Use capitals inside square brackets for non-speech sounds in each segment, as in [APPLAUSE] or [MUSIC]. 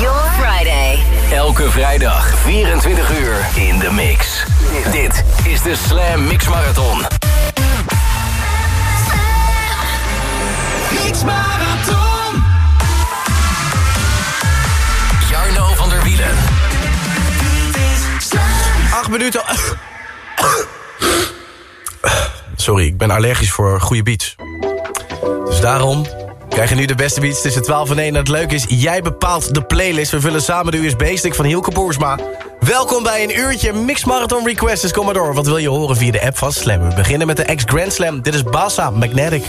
your Friday. Elke vrijdag 24 uur in de mix. Dit is de Slam Mix Marathon. Mix Marathon. Jarno van der Wielen. Acht minuten... Sorry, ik ben allergisch voor goede beats. Dus daarom krijg je nu de beste beats tussen 12 en 1. En het leuke is, jij bepaalt de playlist. We vullen samen de USB-stick van Hielke Boersma. Welkom bij een uurtje Mix Marathon Request. Dus kom maar door. Wat wil je horen via de app van Slam? We beginnen met de X-Grand Slam. Dit is Bassa Magnetic.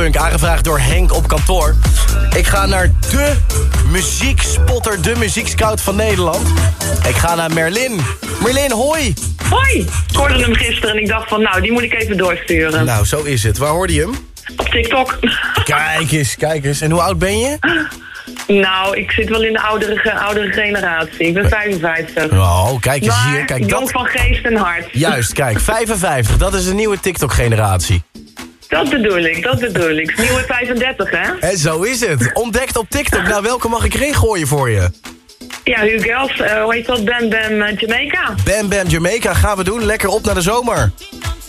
Aangevraagd door Henk op kantoor. Ik ga naar de muziekspotter, de muziekscout van Nederland. Ik ga naar Merlin. Merlin, hoi. Hoi! Ik hoorde hem gisteren en ik dacht van, nou, die moet ik even doorsturen. Nou, zo is het. Waar hoorde je hem? Op TikTok. Kijk eens, kijk eens. En hoe oud ben je? nou, ik zit wel in de oudere, oudere generatie. Ik ben 55. Oh, kijk eens Maar hier. Kijk, jong dat... van geest en hart. Juist, kijk. 55, dat is een nieuwe TikTok-generatie. Dat bedoel ik, dat bedoel ik. Nieuwe 35, hè? En zo is het. Ontdekt op TikTok. Nou, welke mag ik erin gooien voor je? Ja, Hugh Gels, eh, hoe heet dat? Bam Bam eh, Jamaica. Bam Bam Jamaica gaan we doen. Lekker op naar de zomer.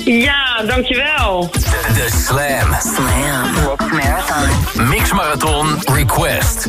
Ja, dankjewel. De Slam Slam Mix Marathon. Mix Marathon Request.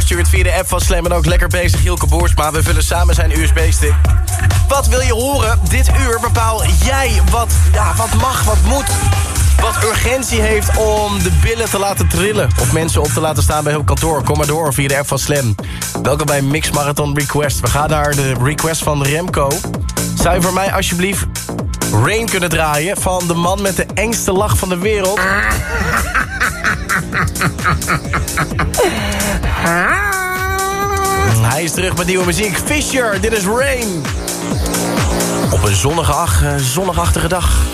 Doorstuurt via de app van Slam. En ook lekker bezig Hielke Boersma. We vullen samen zijn USB-stick. Wat wil je horen? Dit uur bepaal jij wat, ja, wat mag, wat moet. Wat urgentie heeft om de billen te laten trillen. Of mensen op te laten staan bij hun kantoor. Kom maar door via de app van Slam. Welkom bij Mix Marathon Request. We gaan naar de request van Remco. Zou je voor mij alsjeblieft Rain kunnen draaien... van de man met de engste lach van de wereld? [LAUGHS] Hij is terug met nieuwe muziek. Fisher, dit is Rain. Op een zonnige, eh, zonnigachtige dag.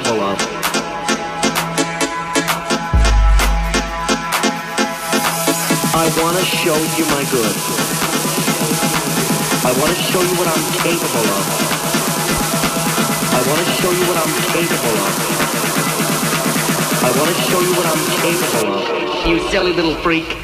Capable of. I want to show you my good. I want to show you what I'm capable of. I want to show you what I'm capable of. I want to show you what I'm capable of. You silly little freak.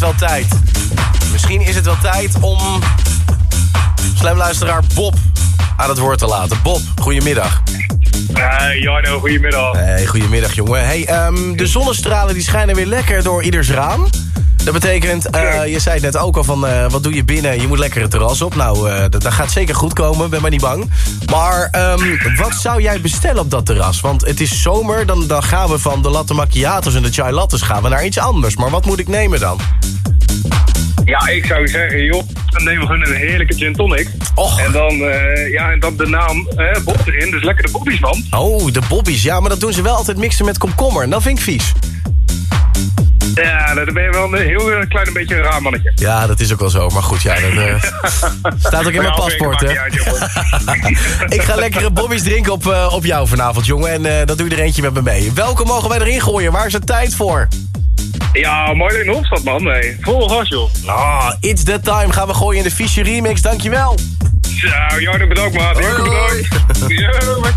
Het wel tijd. Misschien is het wel tijd om slamluisteraar Bob aan het woord te laten. Bob, goedemiddag. Hey Jarno, goedemiddag. Hey, goedemiddag jongen. Hey, ehm, de zonnestralen die schijnen weer lekker door ieders raam. Dat betekent, eh, je zei het net ook al van, eh, wat doe je binnen? Je moet lekker het terras op. Nou, eh, dat, dat gaat zeker goed komen, ben maar niet bang. Maar ehm, wat zou jij bestellen op dat terras? Want het is zomer, dan, dan gaan we van de latte macchiato's en de chai lattes gaan we naar iets anders. Maar wat moet ik nemen dan? Ja, ik zou zeggen, joh, dan nemen we gewoon een heerlijke gin tonic. Och. En dan, ja, en dan de naam eh, Bob erin, dus lekker de Bobby's, man. Oh, de bobbies. Ja, maar dat doen ze wel altijd mixen met komkommer. En dat vind ik vies. Ja, dan ben je wel een heel eh, klein beetje een raar mannetje. Ja, dat is ook wel zo. Maar goed, ja, dat eh, [LAUGHS] staat ook in mijn ja, paspoort, hè? [LAUGHS] Ik ga lekkere bobbies drinken op, eh, op jou vanavond, jongen. En eh, dat doe je er eentje met me mee. Welke mogen wij erin gooien? Waar is het tijd voor? Ja, mooi in Hofstad, man. Nee, vol gas, joh. Ah, it's that time. Gaan we gooien in de Fischer Remix. Dankjewel. Zo, Jarno, bedankt, maat. Hoi, bedankt. [LAUGHS] Ja, maar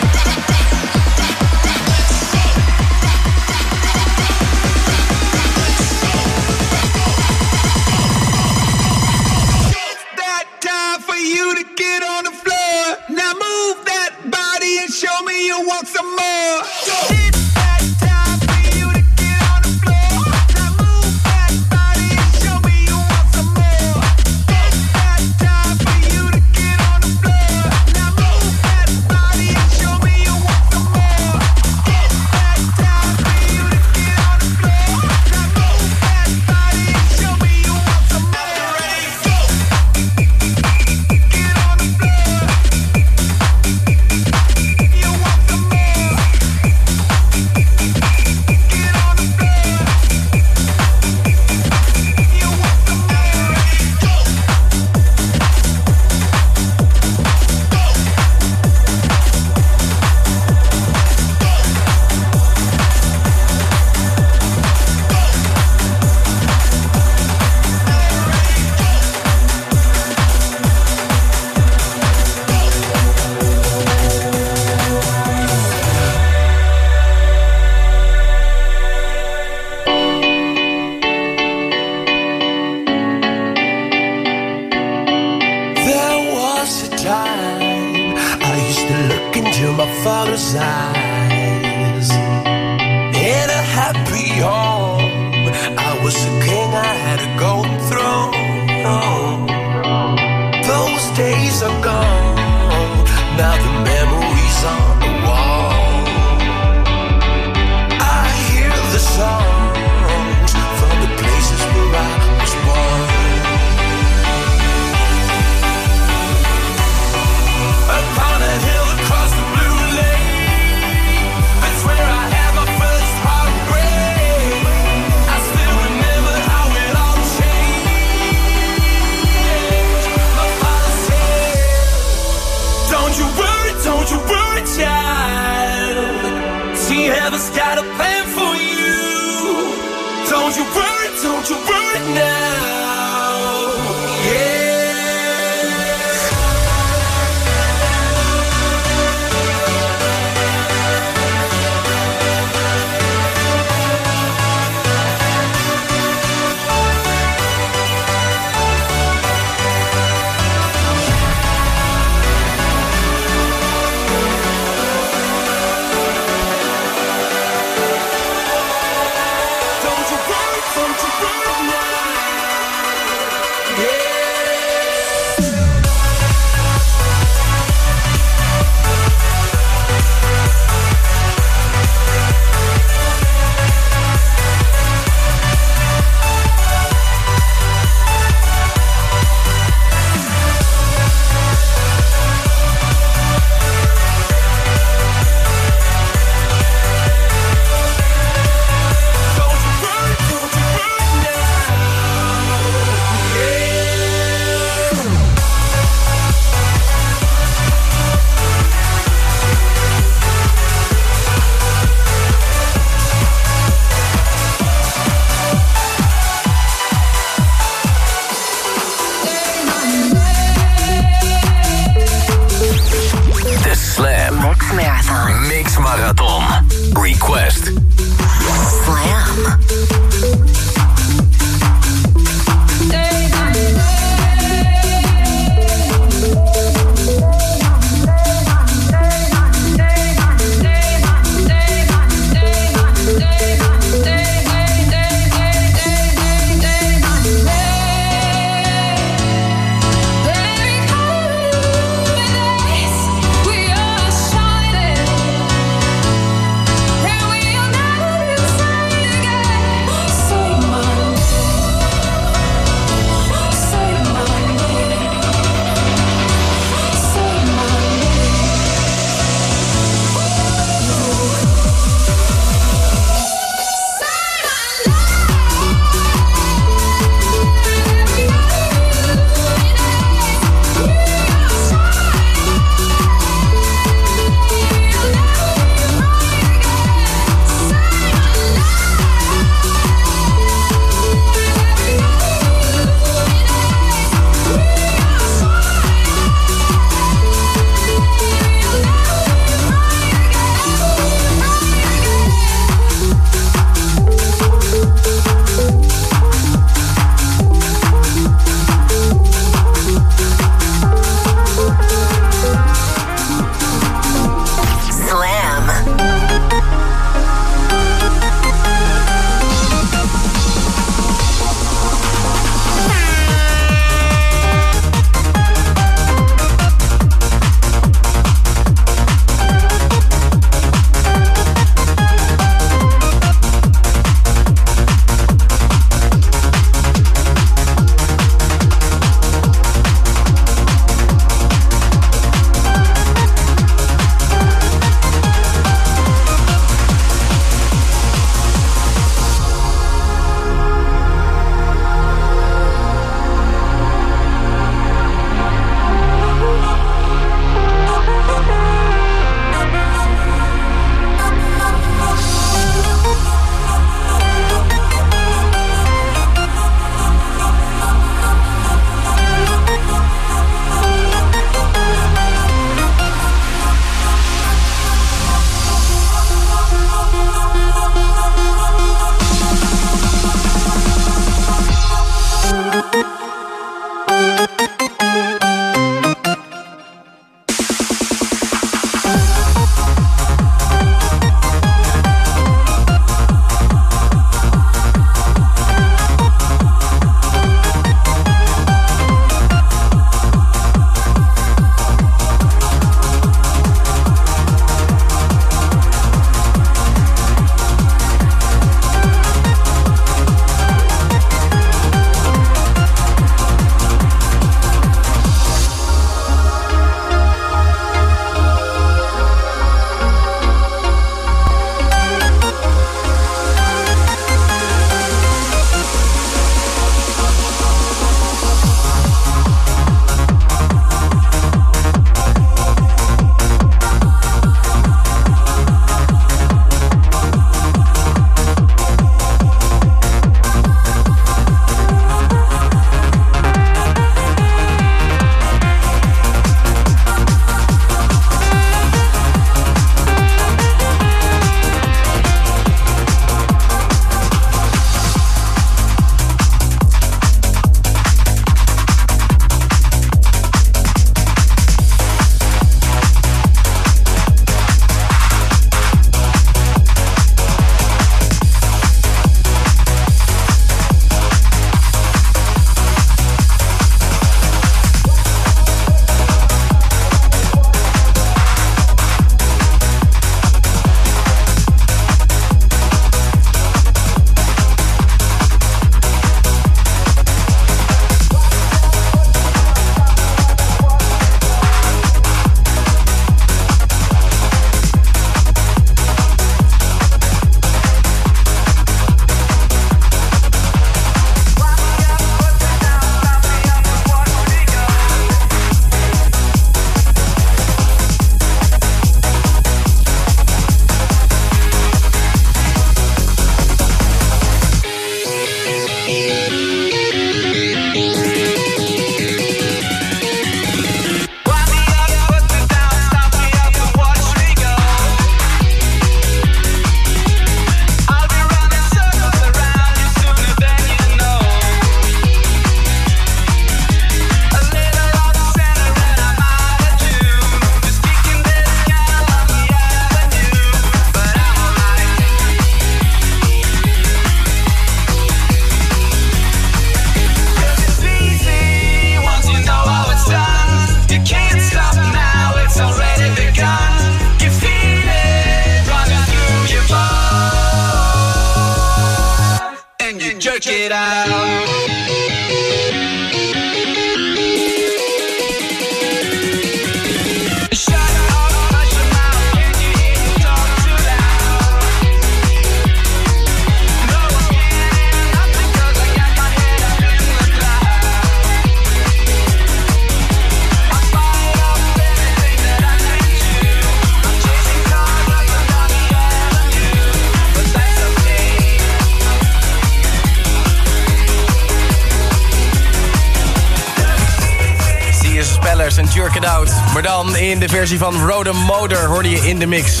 Maar dan in de versie van Rode Motor hoorde je in de mix.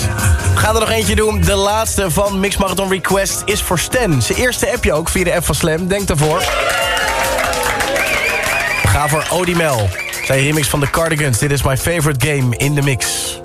We gaan er nog eentje doen. De laatste van Mix Marathon Request is voor Stan. Zijn eerste appje ook via de app van Slam. Denk daarvoor. Ga voor Odimel. Zijn remix van The Cardigans. Dit is my favorite game in de mix.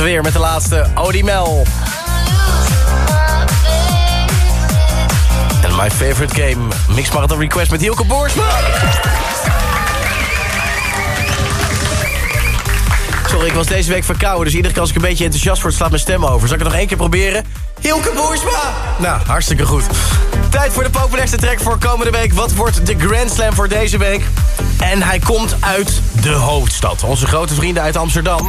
Er weer met de laatste Odimel. En my favorite game. Mix Marathon Request met Hielke Boersma. Sorry, ik was deze week verkouden, dus iedere keer als ik een beetje enthousiast word, slaat mijn stem over. Zal ik het nog één keer proberen? Hielke Boersma! Nou, hartstikke goed. Tijd voor de populairste track voor komende week. Wat wordt de Grand Slam voor deze week? En hij komt uit de hoofdstad. Onze grote vrienden uit Amsterdam.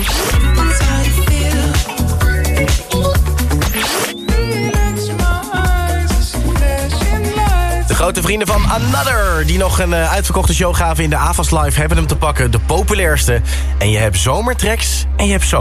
De grote vrienden van Another, die nog een eh, uitverkochte show gaven in de AVAS Live... hebben hem te pakken, de populairste. En je hebt zomertracks en je hebt zo.